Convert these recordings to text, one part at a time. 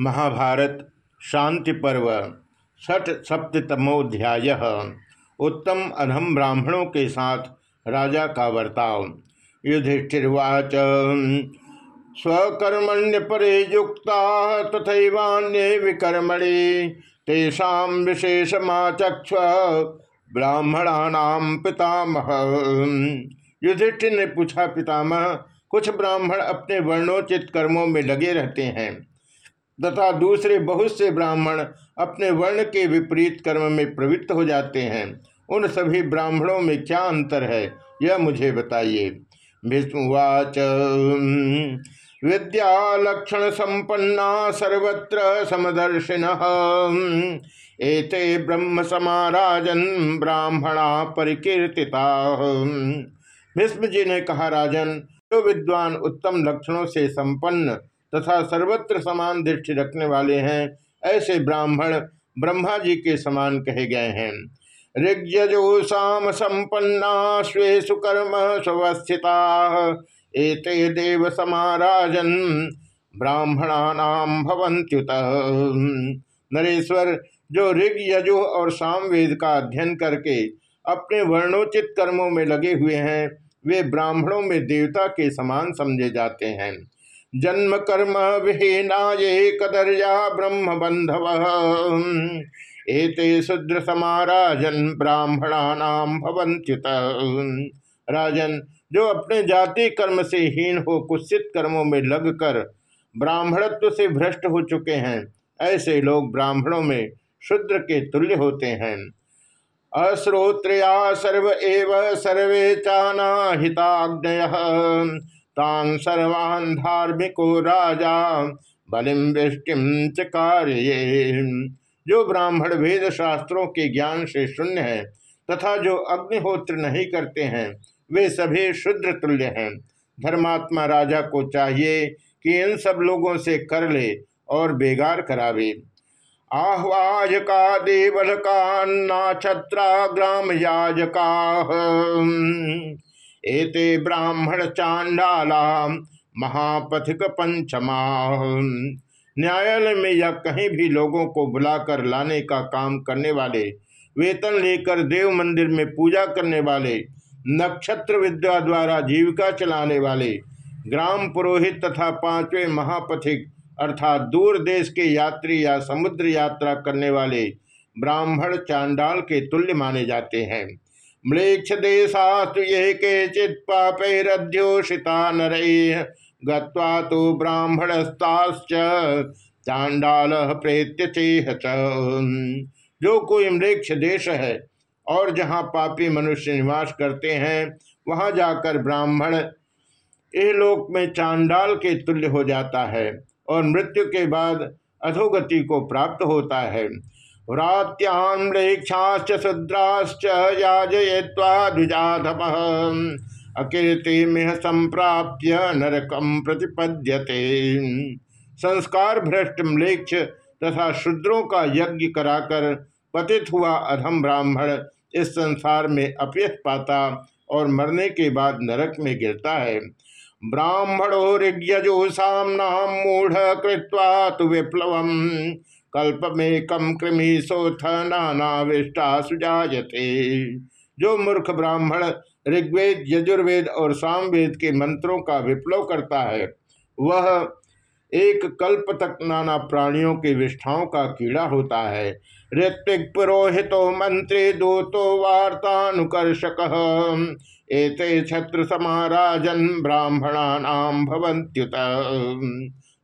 महाभारत, शांति पर्व छठ सप्तमोध्याय उत्तम अधम ब्राह्मणों के साथ राजा का वर्ताव युधिष्ठिर्वाच, स्वकर्मण्य परे युक्ता, तथैवान्ये विकर्मणि, तेषा विशेषमाचक्ष ब्राह्मणानाम पितामह। युधिष्ठिर ने पूछा, पितामह, कुछ ब्राह्मण अपने वर्णोचित कर्मों में लगे रहते हैं? तथा दूसरे बहुत से ब्राह्मण अपने वर्ण के विपरीत कर्म में प्रवृत्त हो जाते हैं। उन सभी ब्राह्मणों में क्या अंतर है, यह मुझे बताइए। भीष्मवाच, विद्या लक्षण संपन्ना सर्वत्र समदर्शिन। एते ब्रह्म समाराजन ब्राह्मणा परिकीर्तिता। भीष्म जी ने कहा, राजन, जो विद्वान उत्तम लक्षणों से संपन्न तथा सर्वत्र समान दृष्टि रखने वाले हैं। ऐसे ब्राह्मण ब्रह्मा जी के समान कहे गए हैं। ऋग्यजोसाम संपन्ना स्वेशु कर्म स्वस्थिता। एते देव समाराजन ब्राह्मणानाम भवंत्युत नरेश्वर, जो ऋग यजु और सामवेद का अध्ययन करके अपने वर्णोचित कर्मों में लगे हुए हैं, वे ब्राह्मणों में देवता के समान समझे जाते हैं। जन्म कर्म विहीना ये कदर्या ब्रह्म बंधव एते शुद्र समाराजन ब्राह्मणानाम भवंत्युत राजन, जो अपने जाति कर्म से हीन हो कुत्सित कर्मों में लगकर ब्राह्मणत्व से भ्रष्ट हो चुके हैं, ऐसे लोग ब्राह्मणों में शुद्र के तुल्य होते हैं। अश्रोत्रया सर्व एव सर्वे चाना हिताग्नय तान सर्वान् धार्मिको राजा बलिम वृष्टिम कार्य जो ब्राह्मण वेद शास्त्रों के ज्ञान से शून्य है, तथा जो अग्निहोत्र नहीं करते हैं, वे सभी शुद्र तुल्य हैं। धर्मात्मा राजा को चाहिए कि इन सब लोगों से कर ले और बेगार करावे। आह्वाज का आह्वाजका देवलका नाक्षत्रा ग्राम याजका। एते ब्राह्मण चांडाला महापथिक पंचमा न्यायालय में या कहीं भी लोगों को बुलाकर लाने का काम करने वाले, वेतन लेकर देव मंदिर में पूजा करने वाले, नक्षत्र विद्या द्वारा जीविका चलाने वाले, ग्राम पुरोहित तथा पाँचवें महापथिक, अर्थात दूर देश के यात्री या समुद्र यात्रा करने वाले ब्राह्मण चांडाल के तुल्य माने जाते हैं। म्लेक्ष देशास्तु ये के चित पापैरध्योषिता नर गत्वा तो ब्राह्मणस्ताश्च चांडाल प्रेत्य जो कोई म्लेक्ष देश है और जहाँ पापी मनुष्य निवास करते हैं, वहाँ जाकर ब्राह्मण लोक में चांडाल के तुल्य हो जाता है और मृत्यु के बाद अधोगति को प्राप्त होता है। व्रात्यान्क्षाश्च शूद्राश्च याजय्वा द्विजाधम अकीर्ति मिह संप्राप्य नरकम प्रतिपद्यते। संस्कार भ्रष्ट म्लेक्ष तथा शूद्रों का यज्ञ कराकर पतित हुआ अधम ब्राह्मण इस संसार में अपयश पाता और मरने के बाद नरक में गिरता है। ब्राह्मणो ऋग्यजोसाम मूढ़ कृत्वा तो विप्लव कल्प में कम कृमि सोथ नानाविष्टा सुजाते जो मूर्ख ब्राह्मण ऋग्वेद, यजुर्वेद और सामवेद के मंत्रों का विप्लव करता है, वह एक कल्प तक नाना प्राणियों के विष्ठाओं का कीड़ा होता है। ऋत्विक पुरोहितो मंत्री दूतो वार्तानुकर्षक। एते छत्र समाराजन ब्राह्मणानाम भवंत्युत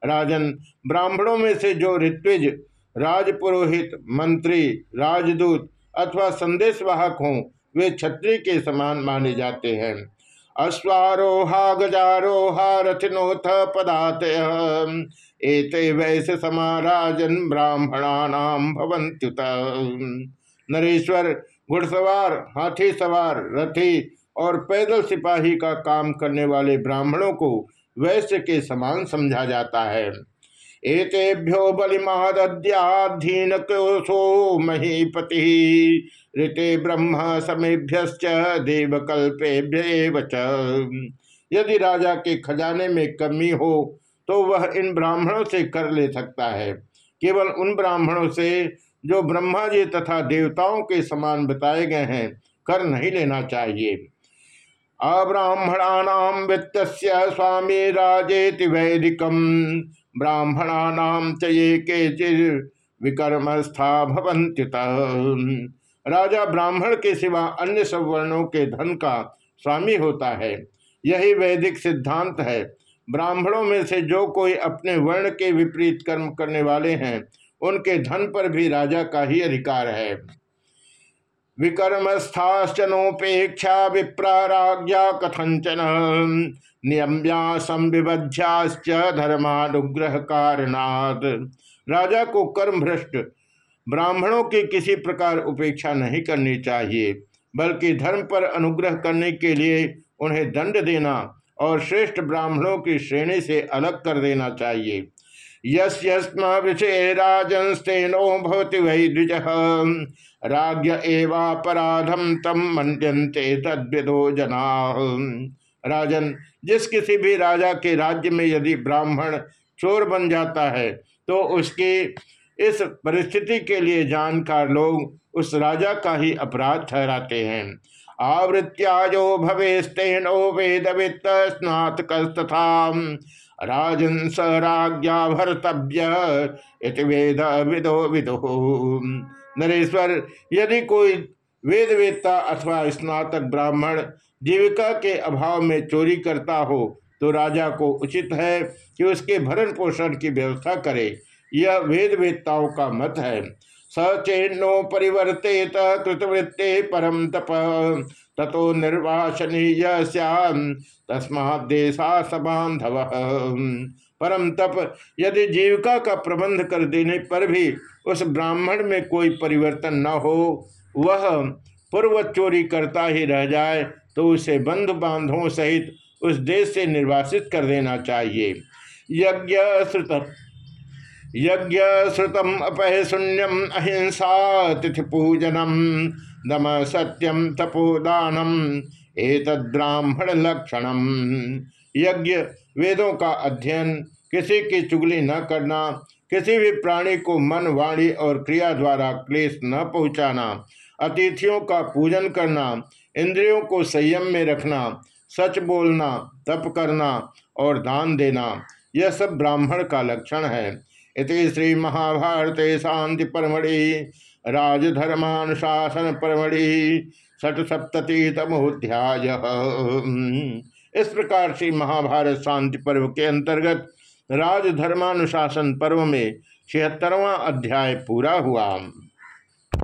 राजन, ब्राह्मणों में से जो ऋत्विज राजपुरोहित, मंत्री, राजदूत अथवा संदेशवाहक हों, वे छत्री के समान माने जाते हैं। अश्वारोहा गजारोहा रथिनोथ पदात एते वैश्य समाराजन ब्राह्मणानाम भवंत्युत नरेश्वर, घुड़सवार, हाथी सवार, रथी और पैदल सिपाही का काम करने वाले ब्राह्मणों को वैश्य के समान समझा जाता है। एतेभ्यो बलिमादीन कोशो महीपति। ऋते ब्रह्म समेभ्य देवकल्पेभ्य यदि राजा के खजाने में कमी हो तो वह इन ब्राह्मणों से कर ले सकता है। केवल उन ब्राह्मणों से जो ब्रह्मा जी तथा देवताओं के समान बताए गए हैं, कर नहीं लेना चाहिए। अब्राह्मणानाम वित्त स्वामी राजेति वैदिकम। ब्राह्मणानाम च ये विकर्मस्था राजा ब्राह्मण के सिवा अन्य सब वर्णों के धन का स्वामी होता है। यही वैदिक सिद्धांत है। ब्राह्मणों में से जो कोई अपने वर्ण के विपरीत कर्म करने वाले हैं, उनके धन पर भी राजा का ही अधिकार है। विकर्मस्थाश्चनोपेक्षा विप्राज्ञा कथंचन नियम्या संविबध्याश्च धर्मानुग्रह कारणाद राजा को कर्म भ्रष्ट। ब्राह्मणों की किसी प्रकार उपेक्षा नहीं करनी चाहिए, बल्कि धर्म पर अनुग्रह करने के लिए उन्हें दंड देना और श्रेष्ठ ब्राह्मणों की श्रेणी से अलग कर देना चाहिए। यस्म विषय राजंस्तेनो भवति वै द्विज। राज्य एवापराधम तम मंडते तद्विदो जना। राजन, जिस किसी भी राजा के राज्य में यदि ब्राह्मण चोर बन जाता है तो उसके इस परिस्थिति के लिए जानकार लोग उस राजा का ही अपराध ठहराते हैं। आवृत्याजो भवेस्तेनो वेद वित्त स्नातकस्तथा राजन स राज्ञा भरतव्य वेद विदो विदो। नरेश्वर, यदि कोई वेद वेदता अथवा स्नातक ब्राह्मण जीविका के अभाव में चोरी करता हो तो राजा को उचित है कि उसके भरण पोषण की व्यवस्था करे। यह वेद वेदताओं का मत है। सचेन्नो परिवर्तित कृतवृत्ते परम तप। ततो निर्वासनीय तस्मा देशा सबांधव परम तप यदि जीविका का प्रबंध कर देने पर भी उस ब्राह्मण में कोई परिवर्तन न हो, वह पूर्व चोरी करता ही रह जाए तो उसे बंधु बांधवों सहित उस देश से निर्वासित कर देना चाहिए। यज्ञ श्रुत यज्ञ श्रुतम अपह शून्यम अहिंसा तिथि पूजनम दम सत्यम तपोदानम एक ब्राह्मण लक्षणम। यज्ञ वेदों का अध्ययन किसी की चुगली न करना किसी भी प्राणी को मन, वाणी और क्रिया द्वारा क्लेश न पहुँचाना, अतिथियों का पूजन करना, इंद्रियों को संयम में रखना, सच बोलना, तप करना और दान देना, यह सब ब्राह्मण का लक्षण है। इति श्री महाभारत शांति परमढ़ि राजधर्मानुशासन परमढ़ि षट सप्तति तमोध्याय इस प्रकार से महाभारत शांति पर्व के अंतर्गत राजधर्मानुशासन पर्व में छिहत्तरवा अध्याय पूरा हुआ।